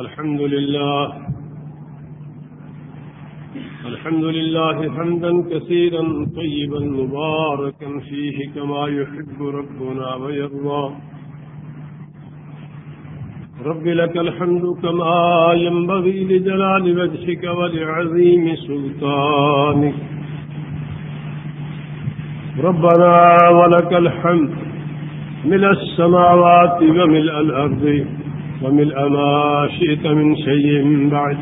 الحمد لله. الحمد لله حمدا كثيرا طيبا مباركا فيه كما يحب ربنا ويرضى. رب لك الحمد كما ينبغي لجلال وجهك ولعظيم سلطانك. ربنا ولك الحمد ملء السماوات وملء الأرض. وملء ما شئت من شيء بعد.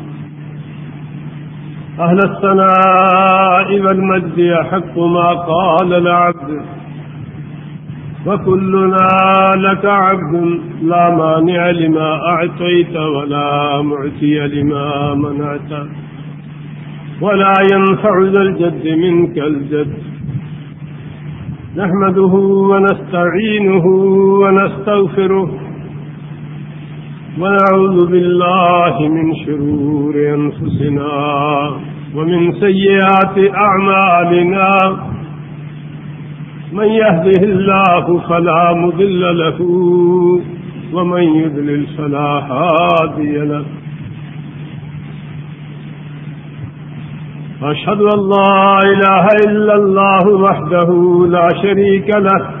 أهل الثناء والمجد يحق ما قال العبد. وكلنا لك عبد، لا مانع لما أعطيت ولا معتي لما منعت. ولا ينفع ذا الجد منك الجد. نحمده ونستعينه ونستغفره. ونعوذ بالله من شرور أنفسنا ومن سيئات أعمالنا. من يهده الله فلا مضل له ومن يذلل فلا هادي له. أشهد أن لا إله إلا الله وحده لا شريك له.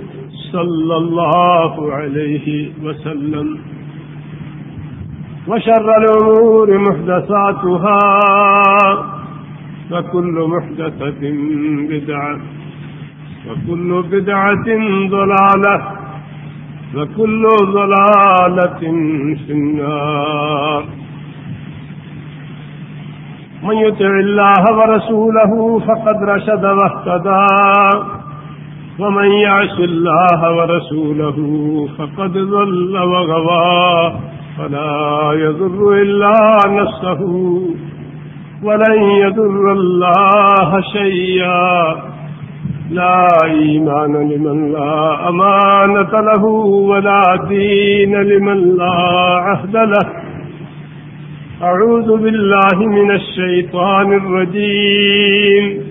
صلى الله عليه وسلم. وشر الأمور محدثاتها وكل محدثة بدعة وكل بدعة ضلالة وكل ضلالة في النار. من يتع الله ورسوله فقد رشد واهتدى. ومن يعش الله ورسوله فقد ظل وغضى فلا يذر إلا نفسه ولن يذر الله شيئا. لا إيمان لمن لا أمانة له ولا دين لمن لا عهد له. أعوذ بالله من الشيطان الرجيم.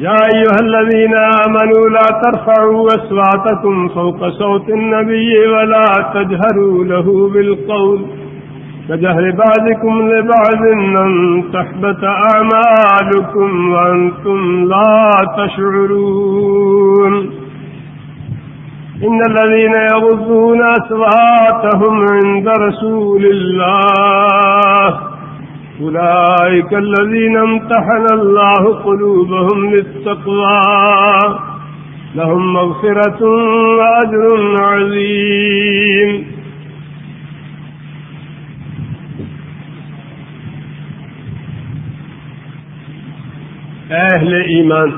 يا أيها الذين آمنوا لا ترفعوا أسواتكم فوق صوت النبي ولا تجهروا له بالقول كجهر بعضكم لبعض أن تحبت أعمالكم وأنتم لا تشعرون إن الذين يغضون أسواتهم عند رسول الله أولئك الذين امتحن الله قلوبهم للتقوى. لهم مغفرة وأجر عظيم. اہل ایمان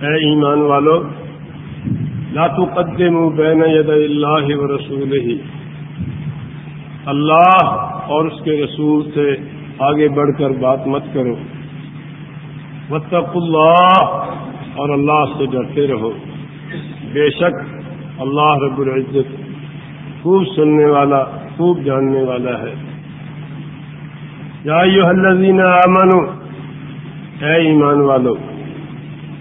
اے ایمان والو. لا تقدموا بین ید اللہ و رسول اللہ اور اس کے رسول سے آگے بڑھ کر بات مت کرو۔ وطق اللہ اور اللہ سے ڈرتے رہو۔ بے شک اللہ رب العزت خوب سننے والا، خوب جاننے والا ہے۔ یا الذین آمنوا، اے ایمان والو،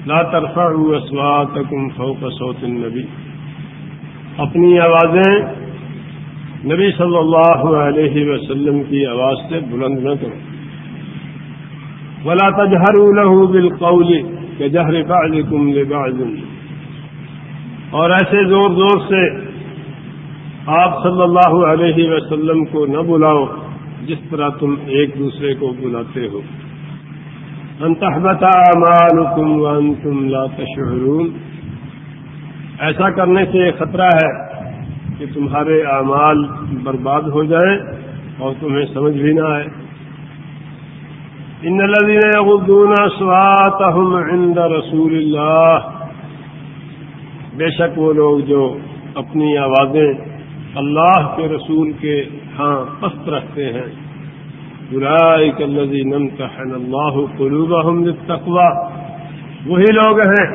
لا ترفعوا اسواتكم فوق صوت النبی۔ اپنی آوازیں نبی صلی اللہ علیہ وسلم کی آواز سے بلند نہ کرو۔ ولا تجهروا له بالقول كجهر بعضكم لبعض۔ اور ایسے زور زور سے آپ صلی اللہ علیہ وسلم کو نہ بلاؤ جس طرح تم ایک دوسرے کو بلاتے ہو۔ انتہبت اعمالکم وانتم لا تشعرون۔ ایسا کرنے سے خطرہ ہے کہ تمہارے اعمال برباد ہو جائیں اور تمہیں سمجھ بھی نہ آئے۔ ان الذين يغضون اصواتهم عند رسول اللہ بے شک وہ لوگ جو اپنی آوازیں اللہ کے رسول کے ہاں پست رکھتے ہیں۔ برائے الذين امتحن الله قلوبهم للتقوى وہی لوگ ہیں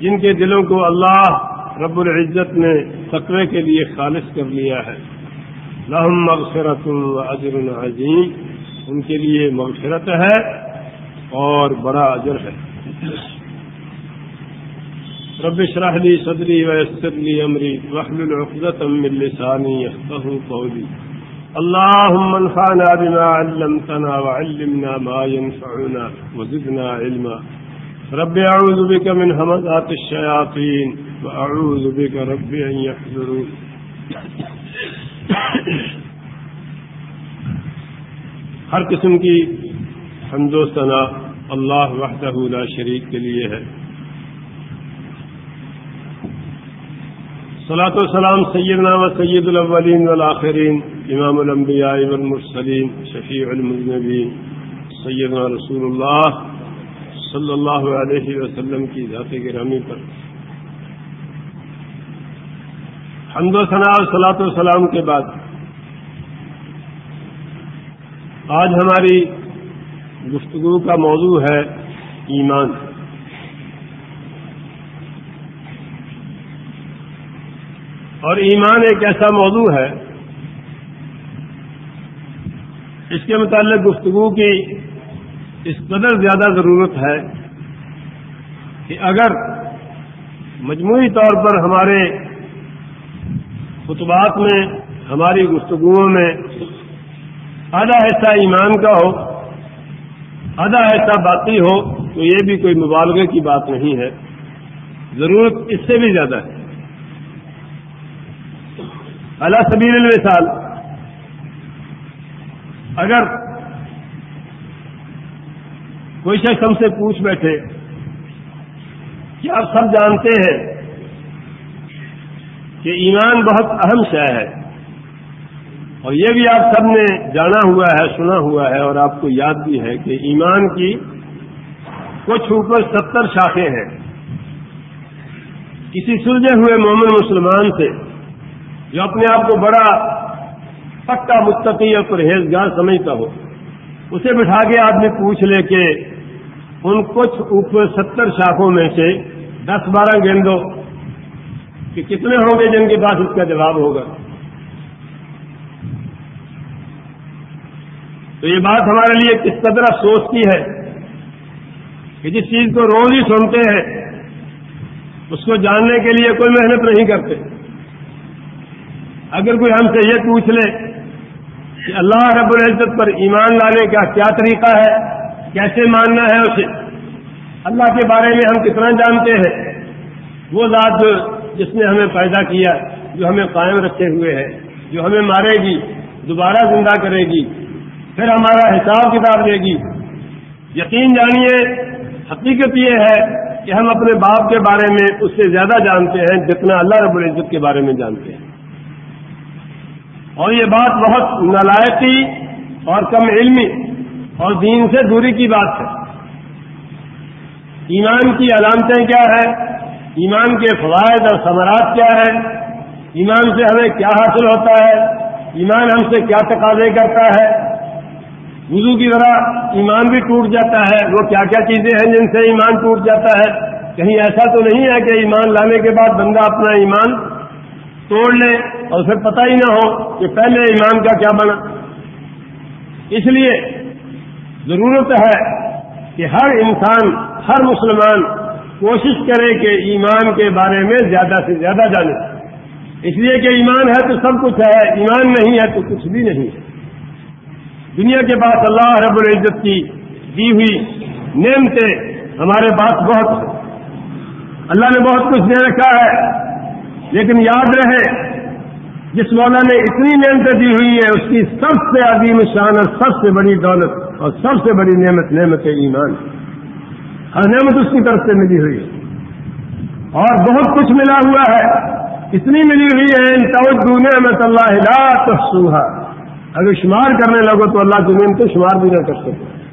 جن کے دلوں کو اللہ رب العزت نے تقوی کے لیے خالص کر لیا ہے۔ لهم مغفرة واجر عظیم۔ ان کے لیے مغفرت ہے اور بڑا اجر ہے۔ رب اشرح لي صدري ويسر لي امري۔ واحلل عقدة من لساني يفقهوا قولي۔ اللهم انفعنا بما علمتنا وعلمنا ما ينفعنا وزدنا علما۔ رب اعوذ بك من همزات الشياطين۔ واعوذ بك رب ان يحضرون ہر قسم کی حمد و ثنا اللہ وحدہ لا شریک کے لیے ہے۔ صلاۃ السلام سیدنا و سید الاولین والآخرین، امام الانبیاء والمرسلین، شفیع المذنبین، سیدنا رسول اللہ صلی اللہ علیہ وسلم کی ذات گرامی پر۔ حمد و ثنا اور صلاۃ السلام کے بعد آج ہماری گفتگو کا موضوع ہے ایمان۔ اور ایمان ایک ایسا موضوع ہے، اس کے متعلق گفتگو کی اس قدر زیادہ ضرورت ہے کہ اگر مجموعی طور پر ہمارے خطبات میں، ہماری گفتگوؤں میں آدھا ایسا ایمان کا ہو، آدھا ایسا باقی ہو، تو یہ بھی کوئی مبالغے کی بات نہیں ہے۔ ضرورت اس سے بھی زیادہ ہے۔ اللہ سبیر المثال، اگر کوئی شخص ہم سے پوچھ بیٹھے کہ آپ سب جانتے ہیں کہ ایمان بہت اہم شے ہے۔ اور یہ بھی آپ سب نے جانا ہوا ہے، سنا ہوا ہے اور آپ کو یاد بھی ہے کہ ایمان کی کچھ اوپر ستر شاخیں ہیں۔ کسی سلجھے ہوئے مومن مسلمان سے جو اپنے آپ کو بڑا پکا متقی اور پرہیزگار سمجھتا ہو، اسے بٹھا کے آدمی پوچھ لے کہ ان کچھ اوپر ستر شاخوں میں سے دس بارہ گیندوں کہ کتنے ہوں گے جن کے پاس اس کا جواب ہوگا؟ تو یہ بات ہمارے لیے کس قدر افسوس کی ہے کہ جس چیز کو روز ہی سنتے ہیں، اس کو جاننے کے لیے کوئی محنت نہیں کرتے۔ اگر کوئی ہم سے یہ پوچھ لے کہ اللہ رب العزت پر ایمان لانے کا کیا طریقہ ہے، کیسے ماننا ہے اسے، اللہ کے بارے میں ہم کتنا جانتے ہیں، وہ ذات جس نے ہمیں پیدا کیا، جو ہمیں قائم رکھے ہوئے ہے، جو ہمیں مارے گی، دوبارہ زندہ کرے گی، پھر ہمارا حساب کتاب دے گی۔ یقین جانیے، حقیقت یہ ہے کہ ہم اپنے باپ کے بارے میں اس سے زیادہ جانتے ہیں جتنا اللہ رب العزت کے بارے میں جانتے ہیں۔ اور یہ بات بہت نلائقی اور کم علمی اور دین سے دوری کی بات ہے۔ ایمان کی علامتیں کیا ہیں؟ ایمان کے فوائد اور ثمرات کیا ہیں؟ ایمان سے ہمیں کیا حاصل ہوتا ہے؟ ایمان ہم سے کیا تقاضے کرتا ہے؟ وضو کی طرح ایمان بھی ٹوٹ جاتا ہے۔ وہ کیا کیا چیزیں ہیں جن سے ایمان ٹوٹ جاتا ہے؟ کہیں ایسا تو نہیں ہے کہ ایمان لانے کے بعد بندہ اپنا ایمان توڑ لے اور پھر پتہ ہی نہ ہو کہ پہلے ایمان کا کیا بنا۔ اس لیے ضرورت ہے کہ ہر انسان، ہر مسلمان کوشش کرے کہ ایمان کے بارے میں زیادہ سے زیادہ جانے اس لیے کہ ایمان ہے تو سب کچھ ہے، ایمان نہیں ہے تو کچھ بھی نہیں۔ ہے دنیا کے پاس اللہ رب العزت کی دی ہوئی نعمتیں ہمارے پاس بہت اللہ نے بہت کچھ دے رکھا ہے، لیکن یاد رہے، جس مولا نے اتنی نعمتیں دی ہوئی ہے اس کی سب سے عظیم شان اور سب سے بڑی دولت اور سب سے بڑی نعمت نعمت ایمان۔ ہر نعمت اس کی طرف سے ملی ہوئی۔ ہے اور بہت کچھ ملا ہوا ہے۔ اتنی ملی ہوئی ہے، ان توجہ نعمت اللہ لا تحصوها۔ اگر شمار کرنے لگو تو اللہ کی نعمتیں شمار بھی نہ کر سکتے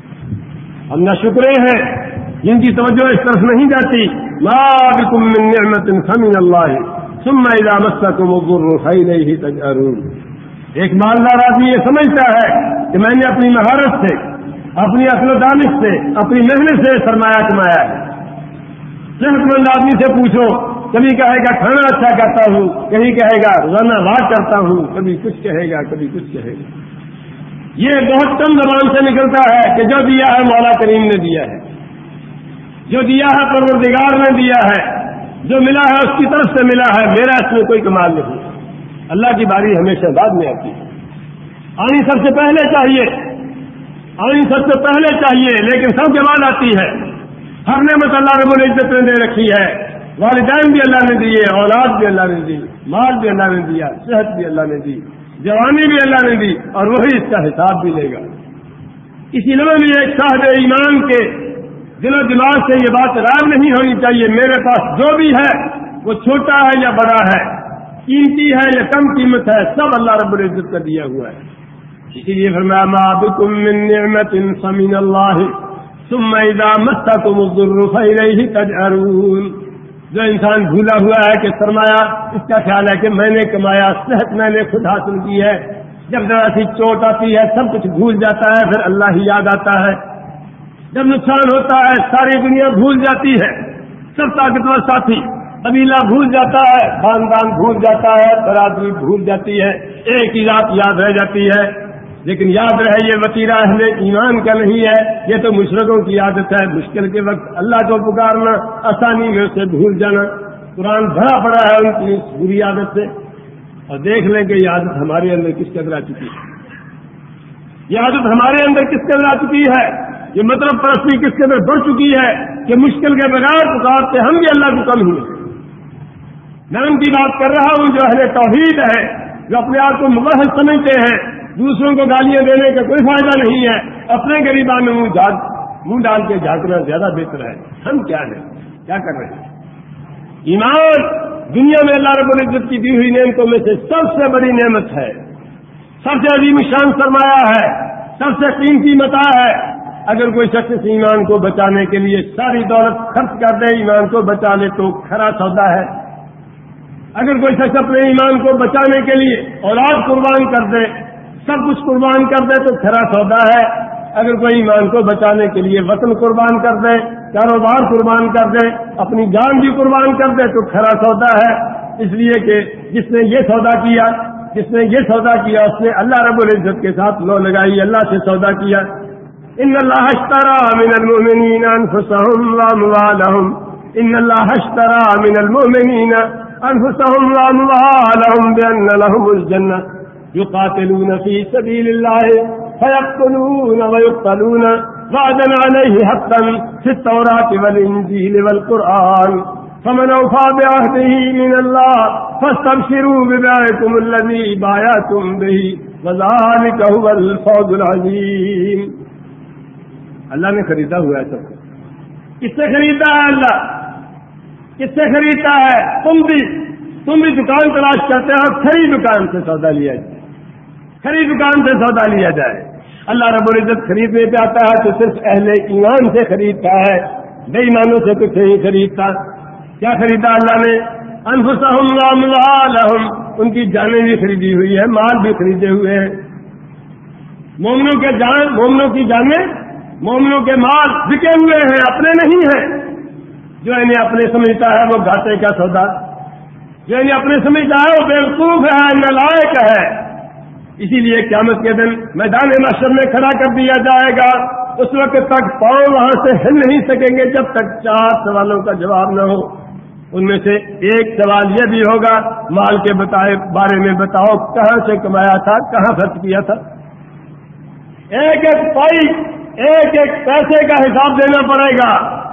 ہم نہ شکرے ہیں، جن کی توجہ اس طرف نہیں جاتی۔ ما بكم من نعمت فمن اللہ۔ ثم اذا مسكم الضر فإليه تجأرون۔ ایک مالدار آدمی یہ سمجھتا ہے کہ میں نے اپنی مہارت سے اپنی اصل و دانش سے، اپنی محنت سے سرمایہ کمایا ہے۔ صحت مند آدمی سے پوچھو، کبھی کہے گا، کھانا اچھا کرتا ہوں کہیں کہے گا، روزانہ واک کرتا ہوں، کبھی کچھ کہے گا، کبھی کچھ کہے گا۔ یہ بہت کم زبان سے نکلتا ہے کہ جو دیا ہے مولا کریم نے دیا ہے۔ جو دیا ہے پروردگار نے دیا ہے، جو ملا ہے اس کی طرف سے ملا ہے، میرا اس میں کوئی کمال نہیں۔ اللہ کی باری ہمیشہ بعد میں آتی ہے۔ آنی سب سے پہلے چاہیے آنی سب سے پہلے چاہیے، لیکن سب کے بعد آتی ہے۔ ہر نعمت اللہ رب العزت نے دے رکھی ہے۔ والدین بھی اللہ نے دیے، اولاد بھی اللہ نے دی، مال بھی اللہ نے دیا، صحت بھی اللہ نے دی، جوانی بھی اللہ نے دی، اور وہی اس کا حساب بھی لے گا۔ اسی لیے بھی ایک صاحب ایمان کے دل و دماغ سے یہ بات رائے نہیں ہونی چاہیے۔ میرے پاس جو بھی ہے، وہ چھوٹا ہے یا بڑا ہے، قیمتی ہے یا کم قیمت ہے، سب اللہ رب العزت کا دیا ہوا ہے۔ اسی لیے فرمایا من نعمت سمین اللہ ثم اذا مسكم الضر فإليه تجأرون. جو انسان بھولا ہوا ہے کہ سرمایہ اس کا خیال ہے کہ میں نے کمایا، صحت میں نے خود حاصل کی ہے۔ جب ذرا سی چوٹ آتی ہے، سب کچھ بھول جاتا ہے، پھر اللہ ہی یاد آتا ہے۔ جب نقصان ہوتا ہے، ساری دنیا بھول جاتی ہے۔ سب طاقتور ساتھی، قبیلہ بھول جاتا ہے، خاندان بھول جاتا ہے، برادری بھول جاتی ہے۔ ایک ہی رات یاد رہ جاتی ہے۔ لیکن یاد رہے یہ وطیرہ اہل ایمان کا نہیں ہے، یہ تو مشرقوں کی عادت ہے۔ مشکل کے وقت اللہ کو پکارنا آسانی میں اسے بھول جانا۔ قرآن بھرا پڑا ہے ان کی بری عادت سے۔ اور دیکھ لیں کہ یہ عادت ہمارے اندر کس قدر آ چکی ہے۔ یہ عادت ہمارے اندر کس قدر آ چکی ہے۔ یہ مطلب پرستی کس کے بڑھ چکی ہے کہ مشکل کے بغیر پکارتے ہم بھی اللہ کو کم ہوئے میں ان کی بات کر رہا ہوں جو اہل توحید ہے، جو اپنے آپ کو مبحث سمجھتے ہیں دوسروں کو گالیاں دینے کا کوئی فائدہ نہیں ہے۔ اپنے غریبان میں منہ منہ ڈال کے جھانکنا زیادہ بہتر ہے۔ ہم کیا ہیں؟ کیا کر رہے ہیں؟ ایمان! دنیا میں اللہ رب العزت کی دی ہوئی نعمتوں میں سے سب سے بڑی نعمت ہے۔ سب سے عظیم شان سرمایہ ہے۔ سب سے قیمتی متا ہے۔ اگر کوئی شخص ایمان کو بچانے کے لیے ساری دولت خرچ کر دے، ایمان کو بچا لے تو کھرا سودا ہے۔ اگر کوئی شخص اپنے ایمان کو بچانے کے لیے اولاد قربان کر دے سب کچھ قربان کر دے تو کھرا سودا ہے۔ اگر کوئی ایمان کو بچانے کے لیے وطن قربان کر دے، کاروبار قربان کر دے، اپنی جان بھی قربان کر دے تو کھرا سودا ہے۔ اس لیے کہ جس نے یہ سودا کیا، جس نے یہ سودا کیا، اس نے اللہ رب العزت کے ساتھ لو لگائی، اللہ سے سودا کیا۔ ان الله اشترى من المؤمنين انفسهم واموالهم ان الله اشترى من المؤمنين انفسهم واموالهم بان لهم الجنه يقاتلون في سبيل الله فيقتلون ويقتلون. وعدا عليه حقا في التوراة والإنجيل والقرآن. فمن أوفى بعهده من الله فاستبشروا بباعكم الذي بايعتم به. وذلك هو الفوز العظيم. اللہ نے خریدا ہوا ہے سب کو. کس سے خریدا ہے اللہ؟ کس سے خریدتا ہے؟ تم بھی تم بھی دکان تلاش کرتے ہو کھری دکان سے سودا لیا جائے کھری دکان سے سودا لیا جائے۔ اللہ رب العزت خریدنے پہ آتا ہے تو صرف اہل ایمان سے خریدتا ہے۔ بے ایمانوں سے کچھ نہیں خریدتا۔ کیا خریدا اللہ نے؟ انفسم ان کی جانیں بھی خریدی ہوئی ہے مال بھی خریدے ہوئے ہیں۔ مومنوں کے جان، مومنوں کی جانیں، مومنوں کے مال بکے ہوئے ہیں، اپنے نہیں ہیں۔ جو انہیں اپنے سمجھتا ہے وہ گھاٹے کا سودا۔ جو انہیں اپنے سمجھتا ہے وہ بیوقوف ہے نلائق ہے۔ اسی لیے قیامت کے دن میدان مشر میں کھڑا کر دیا جائے گا۔ اس وقت تک پاؤں وہاں سے ہل نہیں سکیں گے جب تک چار سوالوں کا جواب نہ ہو۔ ان میں سے ایک سوال یہ بھی ہوگا، مال کے بتائے بارے میں بتاؤ، کہاں سے کمایا تھا، کہاں خرچ کیا تھا؟ ایک ایک پائی، ایک ایک پیسے کا حساب دینا پڑے گا۔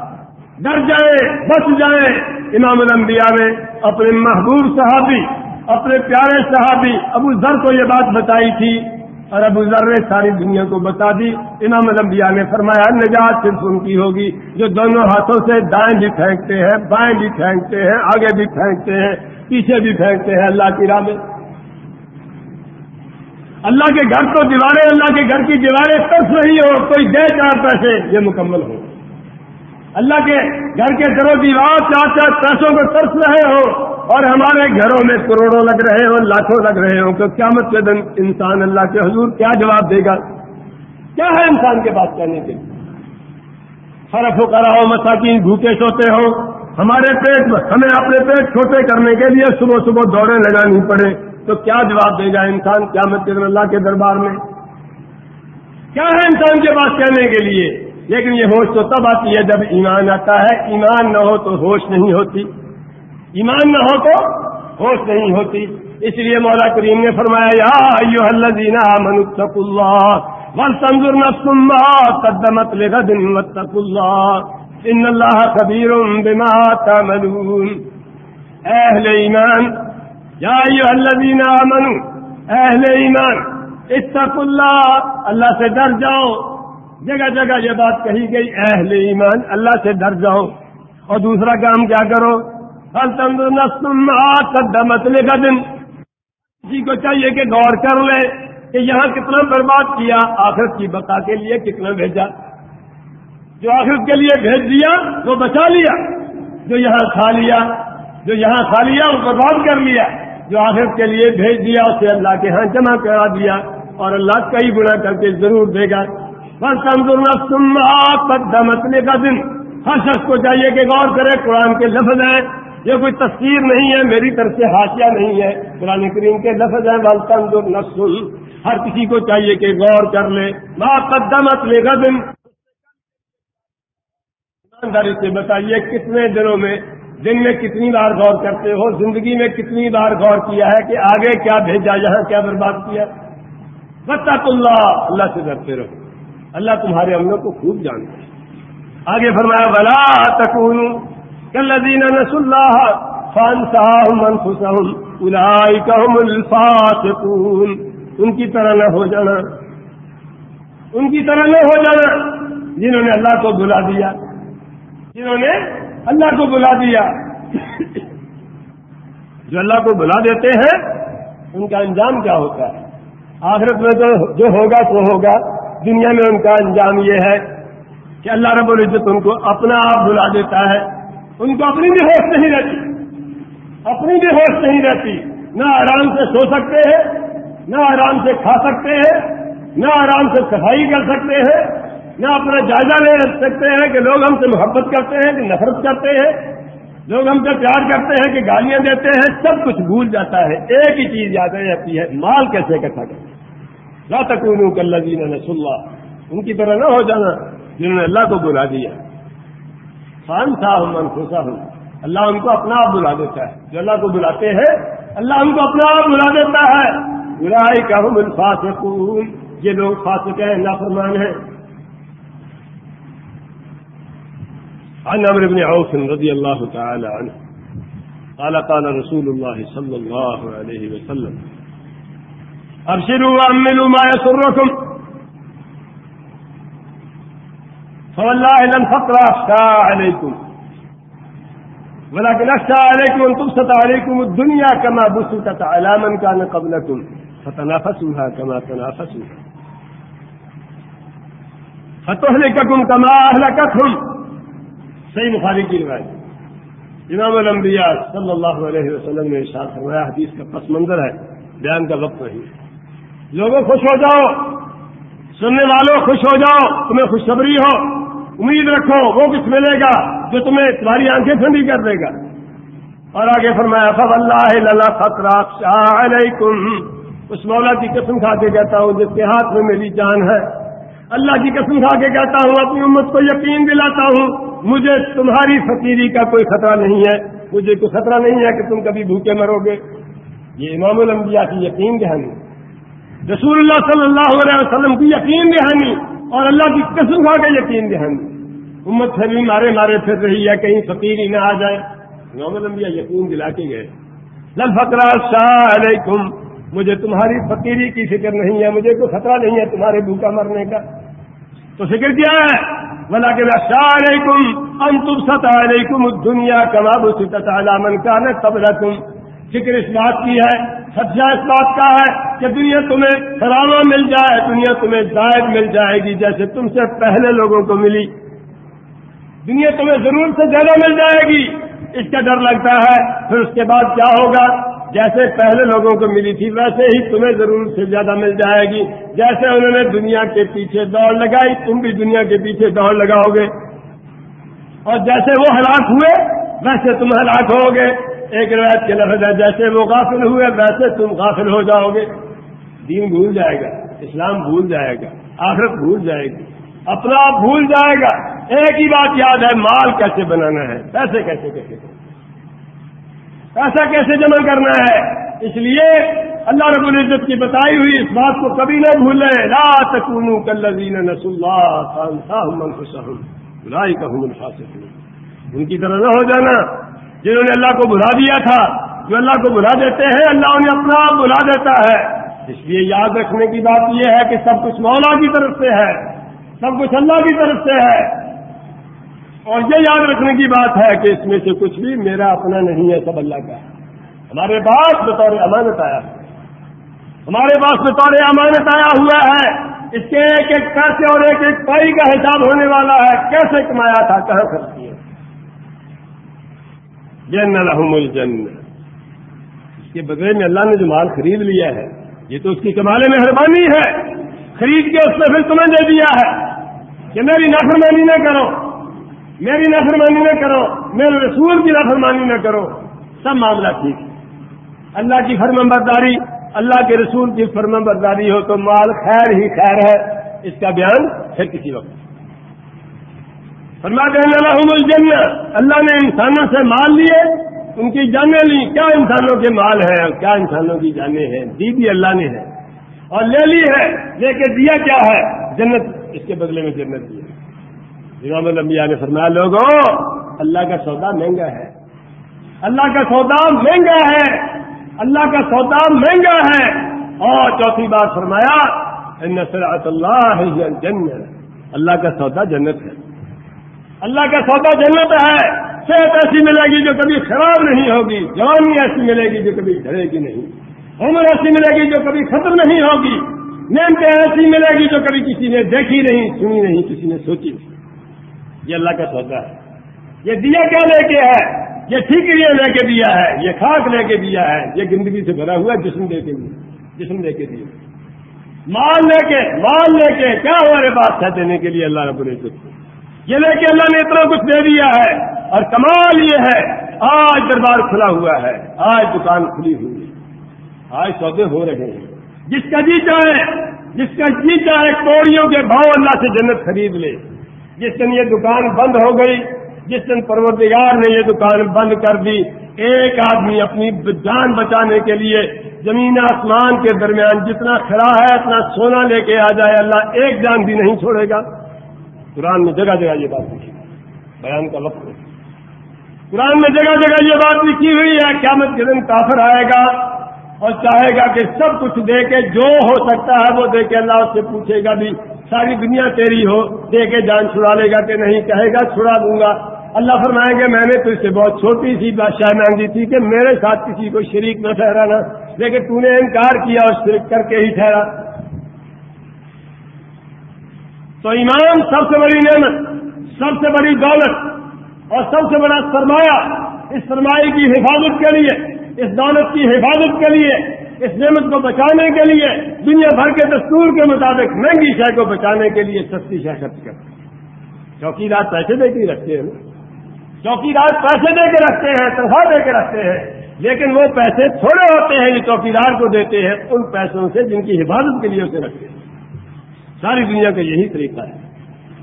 ڈر جائیں بچ جائیں۔ امام الانبیاء نے اپنے محبوب صحابی اپنے پیارے صحابی ابو ذر کو یہ بات بتائی تھی اور ابو ذر نے ساری دنیا کو بتا دی۔ امام الانبیاء نے فرمایا، نجات صرف ان کی ہوگی جو دونوں ہاتھوں سے دائیں بھی پھینکتے ہیں، بائیں بھی پھینکتے ہیں، آگے بھی پھینکتے ہیں، پیچھے بھی پھینکتے ہیں۔ اللہ کی راہ میں۔ اللہ کے گھر تو دیواریں، اللہ کے گھر کی دیواریں ترس رہی ہو کوئی دے چار پیسے، یہ مکمل ہو۔ اللہ کے گھر کے درو دیوار، چار چار پیسوں کو ترس رہے ہو اور ہمارے گھروں میں کروڑوں لگ رہے ہوں، لاکھوں لگ رہے ہوں تو کیا مطلب انسان اللہ کے حضور کیا جواب دے گا؟ کیا ہے انسان کے پاس کہنے کے فرف ہو کر ہو مساکین بھوکے سوتے ہو ہمارے پیٹ ہمیں اپنے پیٹ چھوٹے کرنے کے لیے صبح صبح دوڑے لگانی پڑے۔ تو کیا جواب دے گا انسان کیا مطلب اللہ کے دربار میں؟ کیا ہے انسان کے پاس کہنے کے لیے؟ لیکن یہ ہوش تو تب آتی ہے جب ایمان آتا ہے۔ ایمان نہ ہو تو ہوش نہیں ہوتی۔ ایمان نہ ہو تو ہوش نہیں ہوتی۔ اس لیے مولا کریم نے فرمایا، یا ایو الذین آمنوا اللہ ولتنظر نفس ما قدمت لغد واتقوا اللہ ان اللہ خبیر بما تعملون۔ اہل ایمان، یا ایو الذین آمنوا، اہل ایمان، اتقوا اللہ اللہ سے ڈر جاؤ۔ جگہ جگہ یہ بات کہی گئی، اہل ایمان، اللہ سے ڈر جاؤ۔ اور دوسرا کام کیا کرو؟ مسئلے کا دن کسی کو چاہیے کہ غور کر لے کہ یہاں کتنا برباد کیا، آخرت کی بقا کے لیے کتنا بھیجا۔ جو آخرت کے لیے بھیج دیا، وہ بچا لیا۔ جو یہاں کھا لیا، جو یہاں کھا لیا وہ برباد کر لیا۔ جو آخرت کے لیے بھیج دیا، اسے اللہ کے ہاں جمع کرا دیا۔ اور اللہ کئی گنا کر کے ضرور دے گا۔ بس مسئلے کا دن ہر شخص کو چاہیے کہ غور کرے، قرآن کے لفظ ہیں۔ یہ کوئی تصویر نہیں ہے، میری طرف سے حاشیہ نہیں ہے۔ قرآن کریم کے لفظ ہے بالکل جو نسل ہر کسی کو چاہیے کہ غور کر لے۔ قدمت لے گا دن ایمانداری سے بتائیے، کتنے دنوں میں، دن میں کتنی بار غور کرتے ہو؟ زندگی میں کتنی بار غور کیا ہے کہ آگے کیا بھیجا، یہاں کیا برباد کیا؟ بتات اللہ۔ اللہ سے ڈرتے رہو۔ اللہ تمہارے عملوں کو خوب جانتے آگے فرمایا بلا تکون كالذين نسوا الله فانساهم انفسهم اولئك هم الفاسقون. ان کی طرح نہ ہو جانا. ان کی طرح نہ ہو جانا. جنہوں نے اللہ کو بلا دیا. جنہوں نے اللہ کو بلا دیا. جو اللہ کو بلا دیتے ہیں، ان کا انجام کیا ہوتا ہے؟ آخرت میں تو جو ہوگا تو ہوگا. دنیا میں ان کا انجام یہ ہے کہ اللہ رب العزت ان کو اپنا آپ بلا دیتا ہے۔ ان کو اپنی بھی ہوش نہیں رہتی۔ اپنی بھی ہوش نہیں رہتی۔ نہ آرام سے سو سکتے ہیں، نہ آرام سے کھا سکتے ہیں، نہ آرام سے صفائی کر سکتے ہیں، نہ اپنا جائزہ لے سکتے ہیں کہ لوگ ہم سے محبت کرتے ہیں، کہ نفرت کرتے ہیں۔ لوگ ہم سے پیار کرتے ہیں، کہ گالیاں دیتے ہیں۔ سب کچھ بھول جاتا ہے۔ ایک ہی چیز یاد رہتی ہے، مال کیسے اکٹھا کرتے لا تکونو کلذین نسوا اللہ۔ ان کی طرح نہ ہو جانا جنہوں نے اللہ کو بلا دیا۔ فان تھا من ہوں اللہ ان کو اپنا آپ بلا دیتا ہے۔ جو اللہ کو بلاتے ہیں، اللہ ان کو اپنا آپ بلا دیتا ہے۔ برائی کا ہم الفاظ یہ لوگ فاسق ہیں اللہ فرمان ہے عن عمر بن عوف رضي الله تعالى عنه قال قال رسول الله صلى الله عليه وسلم أبشروا وأملوا ما يسركم۔ فوالله لم فقر أخشى عليكم ولكن أخشى عليكم أن تبسط عليكم الدنيا كما بسطت على من كان قبلكم فتنافسوها كما تنافسوها فتهلككم كما أهلكتهم صحیح مخالف کی روایت. امام الانبیاء صلی اللہ علیہ وسلم نے ارشاد فرمایا، حدیث کا پس منظر ہے، بیان کا وقت نہیں لوگوں خوش ہو جاؤ، سننے والوں خوش ہو جاؤ، تمہیں خوشخبری ہو۔ امید رکھو، وہ کچھ ملے گا جو تمہیں تمہاری آنکھیں ٹھنڈی کر دے گا؟ اور آگے فرمایا فب اللہ علیکم اس مولا کی قسم کھا کے کہتا ہوں، جس کے ہاتھ میں میری جان ہے۔ اللہ کی قسم کھا کے کہتا ہوں، اپنی امت کو یقین دلاتا ہوں، مجھے تمہاری فقیری کا کوئی خطرہ نہیں ہے۔ مجھے کوئی خطرہ نہیں ہے کہ تم کبھی بھوکے مرو گے۔ یہ امام الانبیاء کی یقین دہانی۔ رسول اللہ صلی اللہ علیہ وسلم کی یقین دہانی۔ اور اللہ کی قسم کھا کے یقین دہانی امت سے بھی مارے مارے پھر رہی ہے، کہیں فقیر ہی نہ آ جائے۔ امام الانبیاء یقین دلا کے گئے۔ لل فکرا علیکم۔ مجھے تمہاری فقیری کی فکر نہیں ہے، مجھے کوئی خطرہ نہیں ہے تمہارے بھوکا مرنے کا۔ تو فکر کیا ہے؟ بلا کہ علیکم ام تم ستا علیکم دنیا کباب من کا نا تم فکر اس بات کی ہے، سچا اس بات کا ہے کہ دنیا تمہیں فرانا مل جائے، دنیا تمہیں زائد مل جائے گی جیسے تم سے پہلے لوگوں کو ملی۔ دنیا تمہیں ضرور سے زیادہ مل جائے گی۔ اس کا ڈر لگتا ہے۔ پھر اس کے بعد کیا ہوگا؟ جیسے پہلے لوگوں کو ملی تھی، ویسے ہی تمہیں ضرور سے زیادہ مل جائے گی۔ جیسے انہوں نے دنیا کے پیچھے دوڑ لگائی، تم بھی دنیا کے پیچھے دوڑ لگاؤ گے۔ اور جیسے وہ ہلاک ہوئے، ویسے تم ہلاک ہو گے۔ ایک روایت کے لفظ ہے، جیسے وہ غافل ہوئے، ویسے تم غافل ہو جاؤ گے۔ دین بھول جائے گا، اسلام بھول جائے گا، آخرت بھول جائے گی۔ اپنا آپ بھول جائے گا۔ ایک ہی بات یاد ہے، مال کیسے بنانا ہے، پیسے کیسے کیسے پیسہ کیسے جمع کرنا ہے؟ اس لیے اللہ رب العزت کی بتائی ہوئی اس بات کو کبھی نہ بھولے لا تکونو کلین نس اللہ ان کی طرح نہ ہو جانا۔ جنہوں نے اللہ کو بلا دیا تھا، جو اللہ کو بلا دیتے ہیں، اللہ انہیں اپنا آپ بلا دیتا ہے۔ اس لیے یاد رکھنے کی بات یہ ہے کہ سب کچھ مولا کی طرف سے ہے، سب کچھ اللہ کی طرف سے ہے۔ اور یہ یاد رکھنے کی بات ہے کہ اس میں سے کچھ بھی میرا اپنا نہیں ہے، سب اللہ کا ہمارے پاس بطور امانت آیا۔ ہمارے پاس بطور امانت آیا ہوا ہے۔ اس کے ایک ایک پیسے اور ایک ایک پائی کا حساب ہونے والا ہے۔ کیسے کمایا تھا؟ کہاں خرچ کیا؟ جن الحم الجن اس کے بدلے میں اللہ نے جو مال خرید لیا ہے، یہ تو اس کی کمال مہربانی ہے۔ خرید کے اس نے پھر تمہیں دے دیا ہے کہ میری نافرمانی نہ کرو۔ میری نافرمانی نہ کرو۔ میرے رسول کی نافرمانی نہ کرو۔ سب معاملہ ٹھیک ہے۔ اللہ کی فرم برداری اللہ کے رسول کی فرم برداری ہو تو مال خیر ہی خیر ہے۔ اس کا بیان پھر کسی وقت۔ فرما دینے لہم الجنہ اللہ نے انسانوں سے مال لیے، ان کی جانیں لی کیا انسانوں کے مال ہیں؟ اور کیا انسانوں کی جانیں ہیں؟ دی بھی اللہ نے ہے اور لے لی ہے، لے کے دیا کیا ہے؟ جنت، اس کے بدلے میں جنت دیا امام الانبیاء نے فرمایا لوگوں اللہ کا سودا مہنگا ہے۔ اللہ کا سودا مہنگا ہے۔ اللہ کا سودا مہنگا ہے۔ اور چوتھی بات فرمایا اللہ جنت اللہ کا سودا جنت ہے۔ اللہ کا سودا جنت ہے، صحت ایسی ملے گی جو کبھی خراب نہیں ہوگی، جوانی ایسی ملے گی جو کبھی ڈرے گی نہیں۔ عمر ایسی ملے گی جو کبھی ختم نہیں ہوگی۔ نعمتیں ایسی ملے گی جو کبھی کسی نے دیکھی نہیں، سنی نہیں، کسی نے سوچی نہیں۔ یہ اللہ کا سودا ہے۔ یہ دیا کیا لے کے ہے؟ یہ ٹھیکریاں لے کے دیا ہے، یہ خاک لے کے دیا ہے، یہ گندگی سے بھرا ہوا جسم دے کے دیا، جسم دے کے دیا۔ مال لے کے، مال لے کے کیا ہمارے پاس ہے دینے کے لیے اللہ رب العزت۔ یہ لے کے اللہ نے اتنا کچھ دے دیا ہے اور کمال یہ ہے، آج دربار کھلا ہوا ہے، آج دکان کھلی ہوئی ہے۔ آج سودے ہو رہے ہیں۔ جس کا جی چاہے، جس کا جی چاہے، کوڑیوں کے بھاؤ اللہ سے جنت خرید لے۔ جس دن یہ دکان بند ہو گئی، جس دن پروردگار نے یہ دکان بند کر دی، ایک آدمی اپنی جان بچانے کے لیے زمین آسمان کے درمیان جتنا کھڑا ہے، اتنا سونا لے کے آ جائے۔ اللہ ایک جان بھی نہیں چھوڑے گا۔ قرآن میں جگہ جگہ یہ بات لکھی بیان کا وقت قرآن میں جگہ جگہ یہ بات لکھی ہوئی ہے، قیامت کے دن کافر آئے گا اور چاہے گا کہ سب کچھ دے کے جو ہو سکتا ہے وہ دے کے اللہ اس سے پوچھے گا بھی، ساری دنیا تیری ہو، دے کے جان چھڑا لے گا کہ نہیں، کہے گا چھڑا دوں گا۔ اللہ فرمائیں گے میں نے تو اس سے بہت چھوٹی سی بادشاہ مانگی تھی کہ میرے ساتھ کسی کو شریک نہ ٹھہرانا، لیکن تو نے انکار کیا اور شرک کر کے ہی ٹھہرا۔ تو ایمان سب سے بڑی نعمت، سب سے بڑی دولت اور سب سے بڑا سرمایہ اس سرمایہ کی حفاظت کے لیے، اس دولت کی حفاظت کے لیے، اس نعمت کو بچانے کے لیے، دنیا بھر کے دستور کے مطابق مہنگی شے کو بچانے کے لیے سستی شے خرچ کرتے چوکیدار پیسے دے کے رکھتے ہیں چوکیدار پیسے دے کے رکھتے ہیں، تنخواہ دے کے رکھتے ہیں، لیکن وہ پیسے تھوڑے ہوتے ہیں جو چوکیدار کو دیتے ہیں، ان پیسوں سے جن کی حفاظت کے لیے اسے رکھتے ہیں۔ ساری دنیا کا یہی طریقہ ہے۔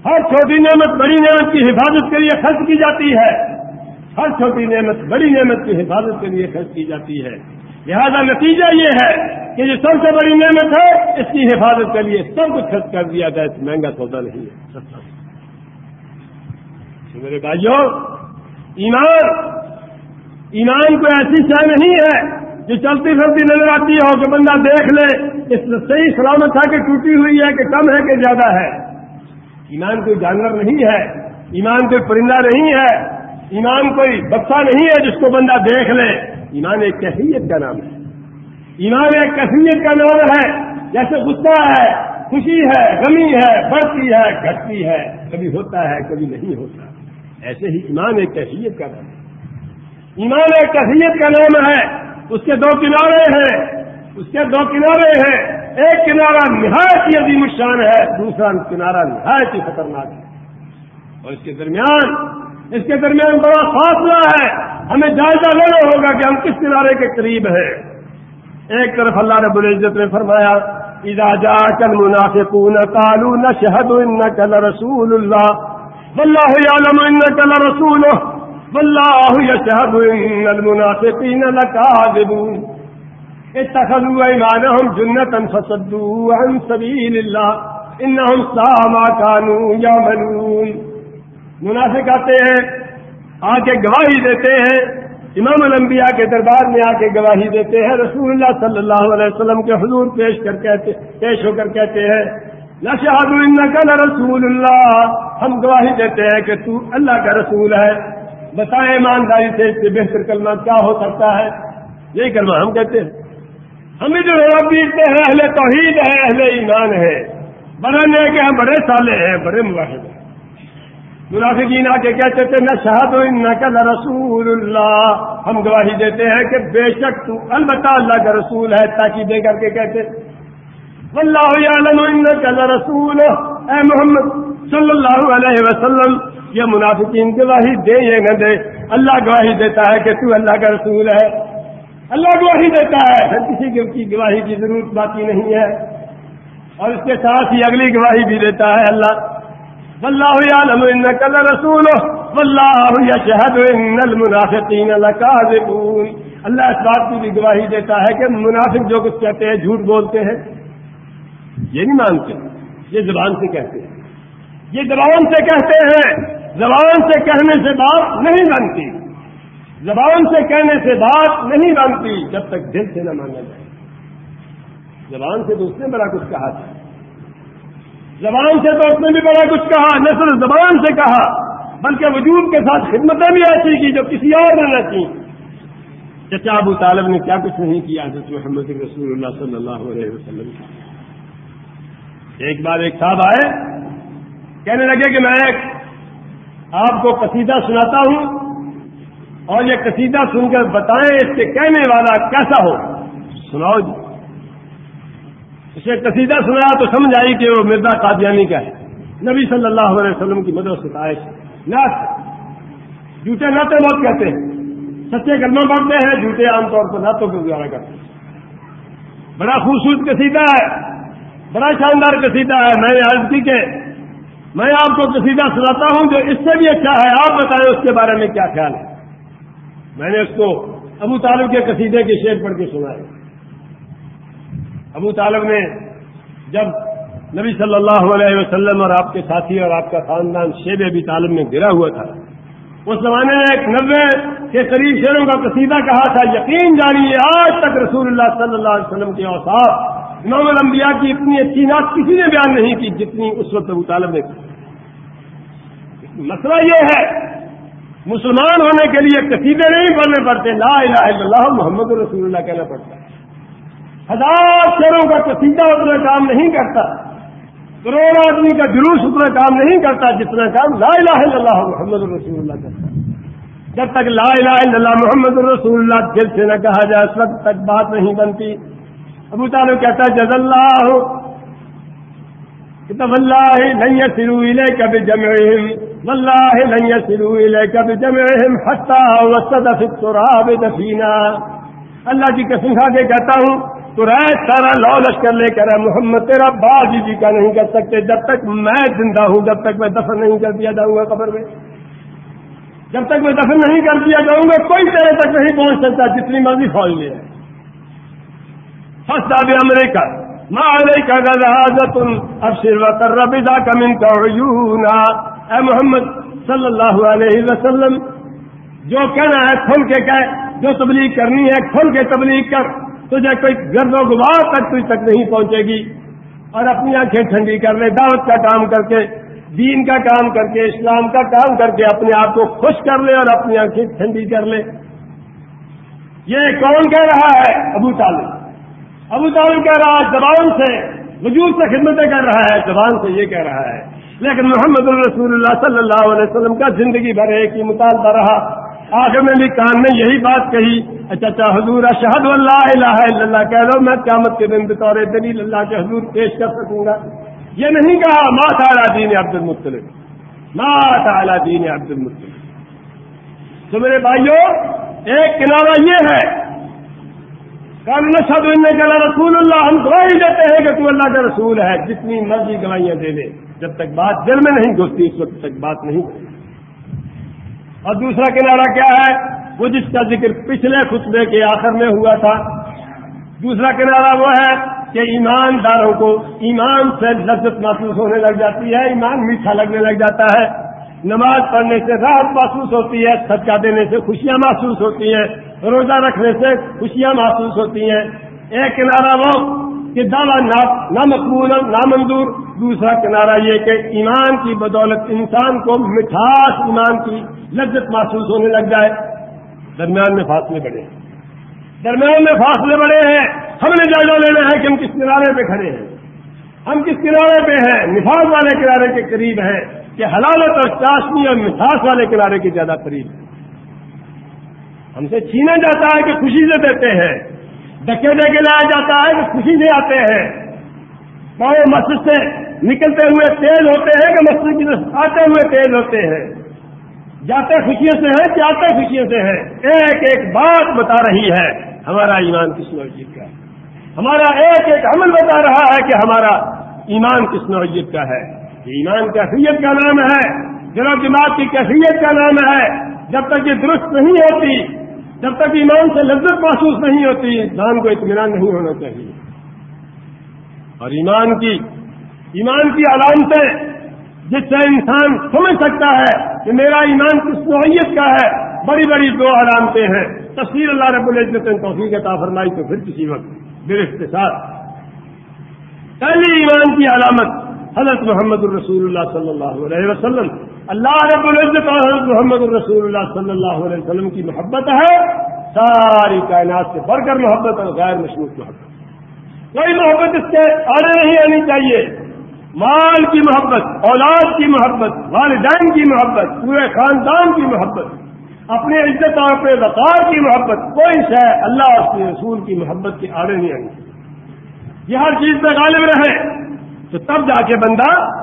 ہر چھوٹی نعمت بڑی نعمت کی حفاظت کے لیے خرچ کی جاتی ہے۔ ہر چھوٹی نعمت بڑی نعمت کی حفاظت کے لیے خرچ کی جاتی ہے۔ لہذا نتیجہ یہ ہے کہ یہ سب سے بڑی نعمت ہے، اس کی حفاظت کے لیے سب کچھ خرچ کر دیا جائے مہنگا سودا نہیں ہے۔ میرے بھائیوں، ایمان ایمان کو ایسی شہ نہیں ہے جو چلتی پھرتی نظر آتی ہو کہ بندہ دیکھ لے، اس صحیح سلامت تھا کہ ٹوٹی ہوئی ہے کہ کم ہے کہ زیادہ ہے۔ ایمان کوئی جانور نہیں ہے، ایمان کوئی پرندہ نہیں ہے، ایمان کوئی بچہ نہیں ہے جس کو بندہ دیکھ لے۔ ایمان ایک کیفیت کا نام ہے۔ ایمان ایک کیفیت کا نام ہے۔ جیسے غصہ ہے، خوشی ہے، غمی ہے، بڑھتی ہے، گھٹتی ہے، کبھی ہوتا ہے، کبھی نہیں ہوتا۔ ایسے ہی ایمان ایک کیفیت کا نام ہے۔ ایمان ایک کیفیت کا نام ہے۔ اس کے دو کنارے ہیں، اس کے دو کنارے ہیں۔ ایک کنارہ نہایت ہی عظیم الشان ہے، دوسرا کنارہ نہایت ہی خطرناک ہے۔ اور اس کے درمیان، اس کے درمیان بڑا فاصلہ ہے۔ ہمیں جائزہ لینا ہوگا کہ ہم کس کنارے کے قریب ہیں۔ ایک طرف اللہ رب العزت نے فرمایا، اذا جاءك المنافقون قالوا نشهد انك لرسول الله والله يعلم انك لرسوله والله يشهد ان المنافقين لكاذبون اتخذوا ايمانهم جنة فصدوا عن سبيل الله انهم ساء ما كانوا منافق آتے ہیں آ کے گواہی دیتے ہیں. امام الانبیاء کے دربار میں آ کے گواہی دیتے ہیں. رسول اللہ صلی اللہ علیہ وسلم کے حضور پیش کر کہتے، پیش ہو کر کہتے ہیں نشہد انکا رسول اللہ. ہم گواہی دیتے ہیں کہ تو اللہ کا رسول ہے بتائیں ایمانداری سے اس سے بہتر کلمہ کیا ہو سکتا ہے۔ یہی کلمہ ہم کہتے ہیں۔ ہم جو پیٹتے ہیں اہل توحید ہے، اہل ایمان ہے۔ بڑے نیک ہیں بڑے سالے ہیں، بڑے مواحد ہیں۔ منافقین آ کے کہتے تھے نہ شہد نہ کل رسول اللہ ہم گواہی دیتے ہیں کہ بے شک تو البتہ اللہ کا رسول ہے، تاکہ دے کر کے کہتے اللہ عالم کل رسول اے محمد صلی اللہ علیہ وسلم، یہ منافقین گواہی دے یہ نہ دے، اللہ گواہی دیتا ہے کہ تو اللہ کا رسول ہے۔ اللہ گواہی دیتا ہے پھر کسی کی گواہی کی ضرورت باقی نہیں ہے۔ اور اس کے ساتھ ہی اگلی گواہی بھی دیتا ہے اللہ۔ واللہ یعلم انک لرسول واللہ یشہد ان المنافقین لکاذبون۔ اللہ اس بات کی بھی گواہی دیتا ہے کہ منافق جو کچھ کہتے ہیں جھوٹ بولتے ہیں، یہ نہیں مانتے، یہ زبان سے کہتے ہیں۔ یہ زبان سے کہتے ہیں، زبان سے کہنے سے بات نہیں بنتی۔ زبان سے کہنے سے بات نہیں بنتی جب تک دل سے نہ مانا جائے۔ زبان سے تو اس نے بڑا کچھ کہا تھا۔ زبان سے تو اس نے بھی بڑا کچھ کہا، نہ صرف زبان سے کہا، بلکہ وجود کے ساتھ خدمتیں بھی ایسی کی جو کسی اور نے نہ کی۔ چچا ابو طالب نے کیا کچھ نہیں کیا، حضرت محمد رسول اللہ صلی اللہ علیہ وسلم ایک بار ایک صاحب آئے کہنے لگے کہ میں آپ کو قصیدہ سناتا ہوں اور یہ قصیدہ سن کر بتائیں اس کے کہنے والا کیسا ہو؟ سناؤ جی۔ اسے قصیدہ سنایا تو سمجھ آئی کہ وہ مرزا قادیانی کا ہے۔ نبی صلی اللہ علیہ وسلم کی مدد ستائش نعت۔ جھوٹے ناطے بہت کہتے ہیں۔ سچے کلمہ پڑھتے ہیں، جھوٹے عام طور پر نعتوں کو گزارا کرتے ہیں۔ بڑا خوبصورت قصیدہ ہے۔ بڑا شاندار قصیدہ ہے۔ میں نے عرض کی کہ میں آپ کو قصیدہ سناتا ہوں جو اس سے بھی اچھا ہے، آپ بتائیں اس کے بارے میں کیا خیال ہے؟ میں نے اس کو ابو طالب کے قصیدے کے شعر پڑھ کے سنائے ابو طالب نے جب نبی صلی اللہ علیہ وسلم اور آپ کے ساتھی اور آپ کا خاندان شیب ابی طالب میں گرا ہوا تھا، اس زمانے میں ایک نبے کے قریب شعروں کا قصیدہ کہا تھا، یقین جانیے، آج تک رسول اللہ صلی اللہ علیہ وسلم کے اوساف امام الانبیاء کی اتنی اچھی نات کسی نے بیان نہیں کی جتنی اس وقت ابو طالب نے کی۔ مسئلہ یہ ہے، مسلمان ہونے کے لیے قصیدے نہیں پڑھنے پڑتے۔ لا الہ الا اللہ، محمد رسول اللہ کہنا پڑتا ہزار شہروں کا قصیدہ اتنا کام نہیں کرتا۔ کروڑ آدمی کا جلوس اتنا کام نہیں کرتا جتنا کام لا الہ الا اللہ، محمد رسول اللہ کرتا جب تک لا الہ الا اللہ، محمد رسول اللہ، دل سے نہ کہا جائے، اس وقت تک بات نہیں بنتی۔ ابو تعلق کہتا ہے جز اللہ واللہ لن يسروا إليك بجمعهم واللہ لن يسروا إليك بجمعهم حتى وسد في التراب دفینا. اللہ کی قسم کھا کے کہتا ہوں سارا لو لشکر لے کر محمد تیرا باز جی, جی کا نہیں کر سکتے، جب تک میں زندہ ہوں، جب تک میں دفن نہیں کر دیا جاؤں گا قبر میں. جب تک میں دفن نہیں کر دیا جاؤں گا، کوئی تیرے تک نہیں پہنچ سکتا، جتنی مرضی فوج لے۔ فسٹ آبی امریکہ ماں کا حاضت اب سروا کر کمن کا اے محمد صلی اللہ علیہ وسلم، جو کہنا ہے کھل کے کہ جو تبلیغ کرنی ہے کھل کے تبلیغ کر، تجھے کوئی گرد و غبار تک تجھ تک نہیں پہنچے گی۔ اور اپنی آنکھیں ٹھنڈی کر لے، دعوت کا کام کر کے، دین کا کام کر کے، اسلام کا کام کر کے اپنے آپ کو خوش کر لے اور اپنی آنکھیں ٹھنڈی کر لے۔ یہ کون کہہ رہا ہے؟ ابو طالب۔ ابو طالب کہہ رہا ہے، زبان سے وجود سے خدمتیں کر رہا ہے، زبان سے یہ کہہ رہا ہے۔ لیکن محمد الرسول اللہ صلی اللہ علیہ وسلم کا زندگی بھر ایک ہی مطالبہ رہا۔ آخر میں بھی کان نے یہی بات کہی اچھا اچھا حضور، اشہد اللہ الہ الا اللہ، کہہ لو میں قیامت کے دن بطور دلیل اللہ کے حضور پیش کر سکوں گا۔ یہ نہیں کہا، ما تعالی دین عبد المطلب۔ ما تعالی دین عبد المطلب۔ تو میرے بھائیوں ایک کنارہ یہ ہے کان نشد کے رسول اللہ، ہم گواہی دیتے ہیں کہ تو اللہ کا رسول ہے، جتنی مرضی گواہیاں دے دے، جب تک بات دل میں نہیں گھستی، اس وقت تک بات نہیں اور دوسرا کنارہ کیا ہے؟ وہ جس کا ذکر پچھلے خطبے کے آخر میں ہوا تھا۔ دوسرا کنارہ وہ ہے کہ ایمانداروں کو، ایمان سے لذت محسوس ہونے لگ جاتی ہے، ایمان میٹھا لگنے لگ جاتا ہے۔ نماز پڑھنے سے راحت محسوس ہوتی ہے، صدقہ دینے سے خوشیاں محسوس ہوتی ہیں، روزہ رکھنے سے خوشیاں محسوس ہوتی ہیں۔ ایک کنارہ وہ کہ دعویٰ نامقبول، نامنظور، دوسرا کنارہ یہ کہ ایمان کی بدولت انسان کو مٹھاس ایمان کی لذت محسوس ہونے لگ جائے۔ درمیان میں فاصلے بڑے ہیں۔ درمیان میں فاصلے بڑے ہیں۔ ہم نے جائزہ لینا ہے کہ ہم کس کنارے پہ کھڑے ہیں۔ ہم کس کنارے پہ ہیں؟ نفاذ والے کنارے کے قریب ہیں۔ کہ حلالت اور چاشنی اور مٹھاس والے کنارے کے زیادہ قریب ہیں۔ ہم سے چھینا جاتا ہے کہ خوشی سے دیتے ہیں۔ دکے دے کے لایا جاتا ہے کہ خوشی سے آتے ہیں۔ بڑے مسجد سے نکلتے ہوئے تیز ہوتے ہیں کہ مسجد کی آتے ہوئے تیز ہوتے ہیں۔ جاتے خوشیوں سے ہیں، جاتے خوشیوں سے ہیں۔ ایک ایک بات بتا رہی ہے ہمارا ایمان کس نوعیت کا ہے؟ ہمارا ایک ایک عمل بتا رہا ہے کہ ہمارا ایمان کس نوعیت کا ہے؟ ایمان کیفیت کا نام ہے دل و دماغ کی کیفیت کا نام ہے۔ جب تک یہ درست نہیں ہوتی، جب تک ایمان سے لذت محسوس نہیں ہوتی انسان کو اطمینان نہیں ہونا چاہیے۔ اور ایمان کی ایمان کی علامتیں، جس سے انسان سمجھ سکتا ہے کہ میرا ایمان کس نوعیت کا ہے، بڑی بڑی دو علامتیں ہیں۔ تصویر اللہ رب العزت توفیق عطا فرمائی تو پھر کسی وقت درخت کے ساتھ پہلی ایمان کی علامت حضرت محمد الرسول اللہ صلی اللہ علیہ وسلم، اللہ رب العزت اور حضرت محمد الرسول اللہ صلی اللہ علیہ وسلم کی محبت ہے، ساری کائنات سے بڑھ کر محبت اور غیر مشروط محبت۔ کوئی محبت اس کے آڑے نہیں آنی چاہیے۔ مال کی محبت، اولاد کی محبت، والدین کی محبت، پورے خاندان کی محبت اپنے عزت اور اپنے وقار کی محبت، کوئی شے اللہ اور اس کے رسول کی محبت کے آڑے نہیں آئی یہ ہر چیز پہ غالب رہے۔ تو تب جا کے بندہ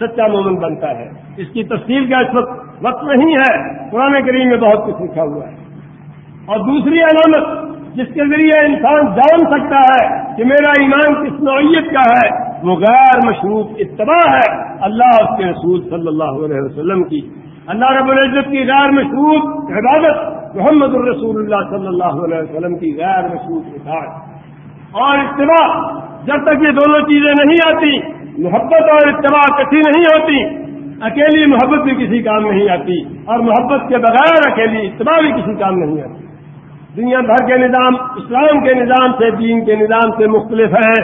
سچا مومن بنتا ہے۔ اس کی تفصیل کا اس وقت وقت نہیں ہے۔ قرآن کریم میں بہت کچھ لکھا ہوا ہے۔ اور دوسری علامت جس کے ذریعے انسان جان سکتا ہے کہ میرا ایمان کس نوعیت کا ہے، وہ غیر مشروط اتباع ہے۔ اللہ اس کے رسول صلی اللہ علیہ وسلم کی۔ اللہ رب العزت کی غیر مشروط عبادت، محمد الرسول اللہ صلی اللہ علیہ وسلم کی غیر مشروط اطاعت۔ اور اتباع جب تک یہ دونوں چیزیں نہیں آتی، محبت اور اتباع کسی نہیں ہوتی، اکیلی محبت بھی کسی کام نہیں آتی، اور محبت کے بغیر اکیلی اتباع بھی کسی کام نہیں آتی۔ دنیا بھر کے نظام، اسلام کے نظام سے، دین کے نظام سے مختلف ہیں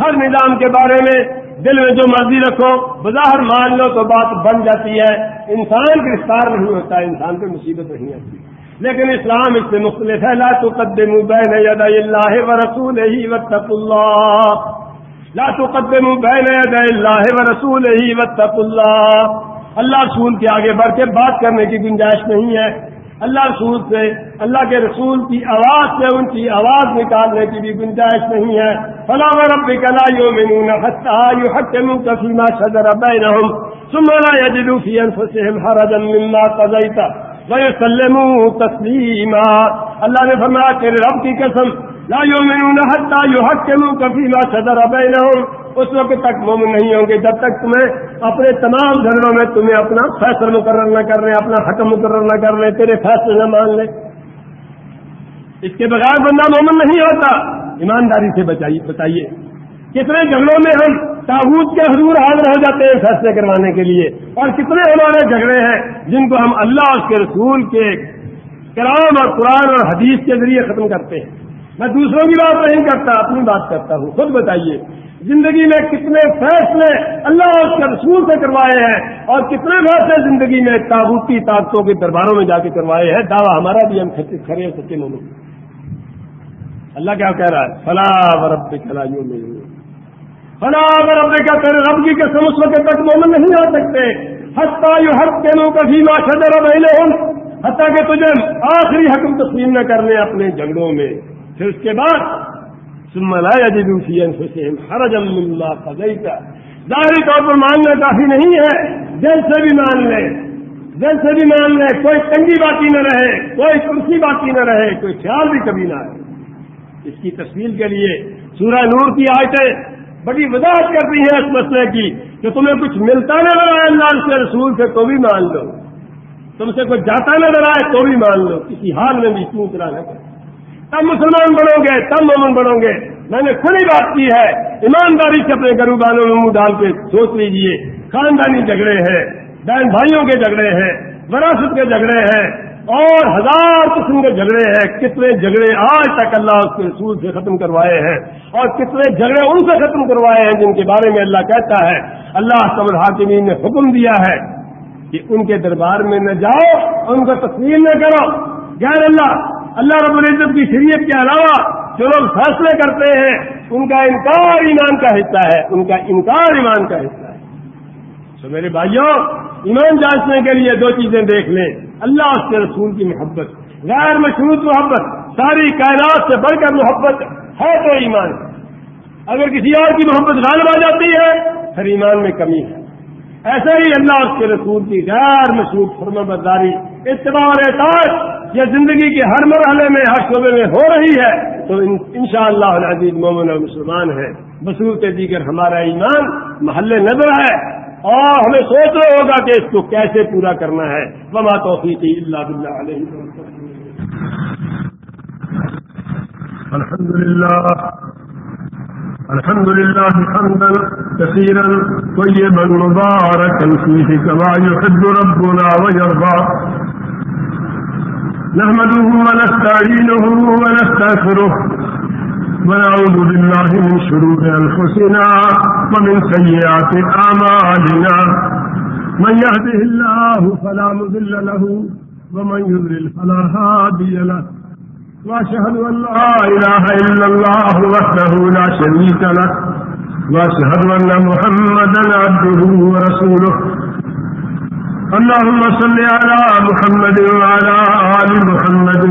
ہر نظام کے بارے میں دل میں جو مرضی رکھو، بظاہر مان لو تو بات بن جاتی ہے۔ انسان گرفتار نہیں ہوتا، انسان پہ مصیبت نہیں آتی۔ لیکن اسلام اس سے مختلف ہے۔ لا تقدم بین ید اللہ و رسول ہی وطف اللہ۔ لا تقدم بین ید اللہ و رسول ہی وطف اللہ۔ اللہ رسول کے آگے بڑھ کے بات کرنے کی گنجائش نہیں ہے۔ اللہ رسول سے، اللہ کے رسول کی آواز سے، ان کی آواز نکالنے کی بھی گنجائش نہیں ہے۔ فلاں رب کلا یو مینون حتہ یو حق کفیما صدر بینہم ثم لا يجدوا في انفسهم حرجا مما قضيت ويسلموا تسليما۔ اللہ نے فرمایا تیرے رب کی قسم، لا یومنون حتی یحکمو کفی ما صدر بینہم اس وقت تک مومن نہیں ہوں گے جب تک تمہیں اپنے تمام جھگڑوں میں تمہیں اپنا فیصلہ مقرر نہ کر رہے اپنا حکم مقرر نہ کر رہے تیرے فیصلے نہ مان لے۔ اس کے بغیر بندہ مومن نہیں ہوتا۔ ایمانداری سے بتائیے کتنے جھگڑوں میں ہم تابوت کے حضور حاضر ہو جاتے ہیں فیصلے کروانے کے لیے اور کتنے ہمارے جھگڑے ہیں جن کو ہم اللہ اس کے رسول کے کرام اور قرآن اور حدیث کے ذریعے ختم کرتے ہیں۔ میں دوسروں کی بات نہیں کرتا، اپنی بات کرتا ہوں۔ خود بتائیے، زندگی میں کتنے فیصلے اللہ اور اس کے رسول سے کروائے ہیں اور کتنے فیصلے زندگی میں تابوتی طاقتوں کے درباروں میں جا کے کروائے ہیں؟ دعویٰ ہمارا بھی ہم کھڑے سچے مولو اللہ کیا کہہ رہا ہے؟ فلاں رب کھلائیوں میں فلاں رب کا تیرے رب کی قسم اس وقت تک مومن نہیں آ سکتے ہستا یو حق کے لوگ کا جیوا شدر رہے ہوں حتیٰ کہ تجھے آخری حکم تسلیم نہ کرنے اپنے جھگڑوں میں۔ پھر اس کے بعد، ثم لا يجدوا في انفسهم حرجا مما قضيت ظاہری طور پر ماننا کافی نہیں ہے، دل سے بھی مان لے۔ دل سے بھی مان لے، کوئی تنگی باقی نہ رہے، کوئی کرسی باقی نہ رہے، کوئی خیال بھی کبھی نہ آئے۔ اس کی تصویر کے لیے سورہ نور کی آیتیں بڑی وضاحت کرتی ہیں اس مسئلے کی کہ تمہیں کچھ ملتا نہ رہا اللہ سے رسول سے تو بھی مان لو۔ تم سے کوئی جاتا نہ رہا ہے تو بھی مان لو۔ کسی حال میں بھی کیوں طرح نہ تب مسلمان بنو گے تب مومن بنو گے۔ میں نے کھلی بات کی ہے۔ ایمانداری سے اپنے گرو بالوں میں منہ ڈال کے سوچ لیجیے۔ خاندانی جھگڑے ہیں، بہن بھائیوں کے جھگڑے ہیں، وراثت کے جھگڑے ہیں۔ اور ہزار قسم کے جھگڑے ہیں، کتنے جھگڑے آج تک اللہ اس کے رسول سے ختم کروائے ہیں اور کتنے جھگڑے ان سے ختم کروائے ہیں جن کے بارے میں اللہ کہتا ہے۔ اللہ سب الحاکمین نے حکم دیا ہے کہ ان کے دربار میں نہ جاؤ، ان کو تسلیم نہ کرو۔ غیر اللہ اللہ رب العزت کی شریعت کے علاوہ جو لوگ فیصلے کرتے ہیں، ان کا انکار ایمان کا حصہ ہے، ان کا انکار ایمان کا حصہ ہے۔ تو میرے بھائیوں، ایمان جانچنے کے لیے دو چیزیں دیکھ لیں۔ اللہ اس کے رسول کی محبت، غیر مشروط محبت، ساری کائنات سے بڑھ کر محبت ہے تو ایمان۔ اگر کسی اور کی محبت غالب آ جاتی ہے، پھر ایمان میں کمی ہے۔ ایسے ہی اللہ اس کے رسول کی غیر مشہور فرم برداری، اتباع اور احتاط یہ زندگی کے ہر مرحلے میں، ہر شعبے میں ہو رہی ہے۔ تو ان شاء اللہ مومن اور مسلمان ہے بصورت دیگر ہمارا ایمان محلے نظر ہے۔ اور ہمیں سوچ سوچنا ہوگا کہ اس کو کیسے پورا کرنا ہے۔ وما توفیقی اللہ بلّہ علیہ الحمد للہ الحمد لله حمدا كثيرا طيبا مباركا فيه كما يحب ربنا ويرضى نحمده ونستعينه ونستغفره ونعوذ بالله من شرور أنفسنا ومن سيئات أعمالنا. من يهده الله فلا مذل له ومن يذلل فلا هادي له. وأشهد أن لا إله إلا الله وحده لا شريك له. وأشهد أن محمدا عبده ورسوله. اللهم صل على محمد وعلى آل محمد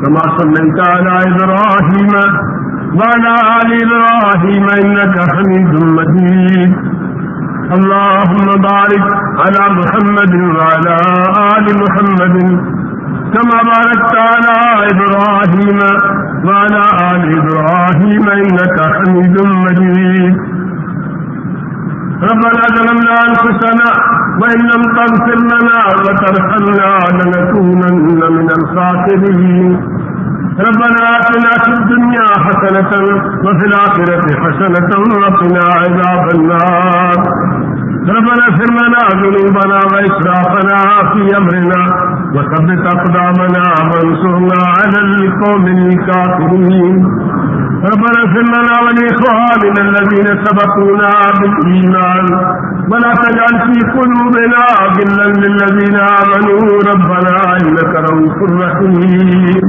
كما صليت على إبراهيم. وعلى آل إبراهيم إنك حميد مجيد. اللهم بارك على محمد وعلى آل محمد. كما باركت على إبراهيم وعلى آل إبراهيم إنك حميد مجيد. ربنا ظلمنا أنفسنا وإن لم تغفر لنا وترحمنا لنكونن من الخاسرين. ربنا آتنا في الدنيا حسنة وفي الآخرة حسنة وقنا عذاب النار. ربنا اغفر لنا ذنوبنا وإسرافنا في أمرنا وثبت أقدامنا وانصرنا على القوم الكافرين. ربنا اغفر لنا ولإخواننا الذين سبقونا بالإيمان. ولا تجعل في قلوبنا غلا للذين آمنوا. ربنا إنك رؤوف رحيم.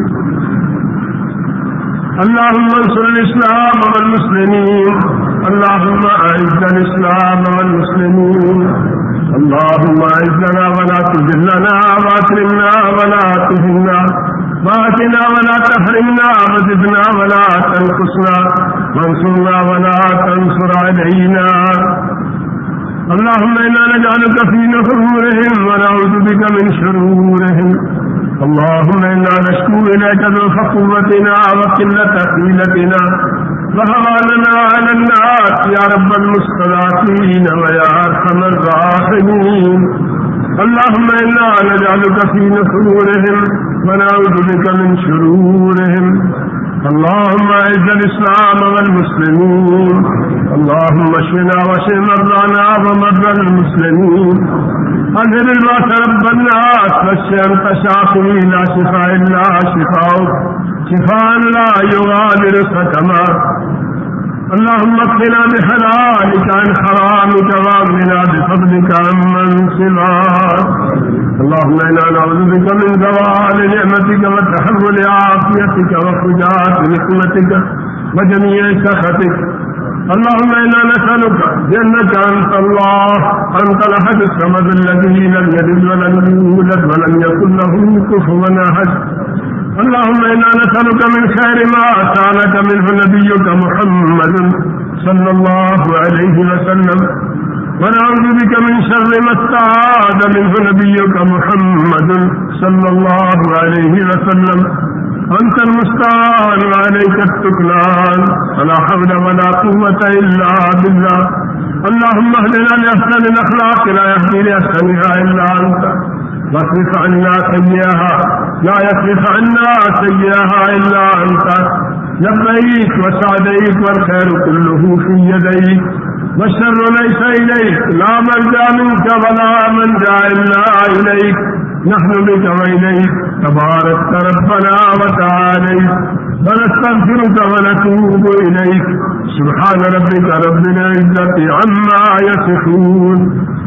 اللهم انصر الإسلام والمسلمين. اللهم أعز الإسلام والمسلمين. اللهم أعزنا ولا تذلنا وأكرمنا ولا تهنا. وآتنا ولا تحرمنا وزدنا ولا تنقصنا. وانصرنا ولا تنصر علينا. اللهم إنا نجعلك في نحورهم ونعوذ بك من شرورهم. اللهم إنا نشكو إليك ذو قوتنا وقلة حيلتنا وهواننا على الناس يا رب المستضعفين ويا أرحم الراحمين. اللهم إنا نجعلك في نصورهم ونعوذ بك من شرورهم. اللهم اعز الاسلام والمسلمين. اللهم اشفنا واشف مرضانا ومرضى المسلمين. انزل الباس رب الناس فاشف انت شافي لا شفاء الا شفاؤك شفاء لا يغادر سكما اللهم اكفنا بحلالك عن حرامك واغننا بفضلك عمن سواك. اللهم انا نعوذ بك من زوال نعمتك وتحول عافيتك وفجاءة نقمتك وجميع سخطك. اللهم انا نسالك جنك انت الله انت الاحد الصمد الذي لم يلد ولم يولد ولم يكن له كفوا احد اللهم إنا نسألك من خير ما سألك منه نبيك محمد صلى الله عليه وسلم. ونعوذ بك من شر ما استعاذ منه نبيك محمد صلى الله عليه وسلم. أنت المستعان وعليك التكلان. ولا حول ولا قوة إلا بالله. اللهم اهدنا لأحسن الأخلاق لا يهدي لأحسنها إلا أنت. واصرف عنا سيئها. لا يصرف عنا سيئها إلا أنت. لبيك وسعديك والخير كله في يديك. والشر ليس إليك. لا من جاء منك ولا من جاء إلا إليك. نحن بك وإليك. تبارك ربنا وتعاليك ونستغفرك ونتوب إليك. سبحان ربك رب العزة عما يصفون.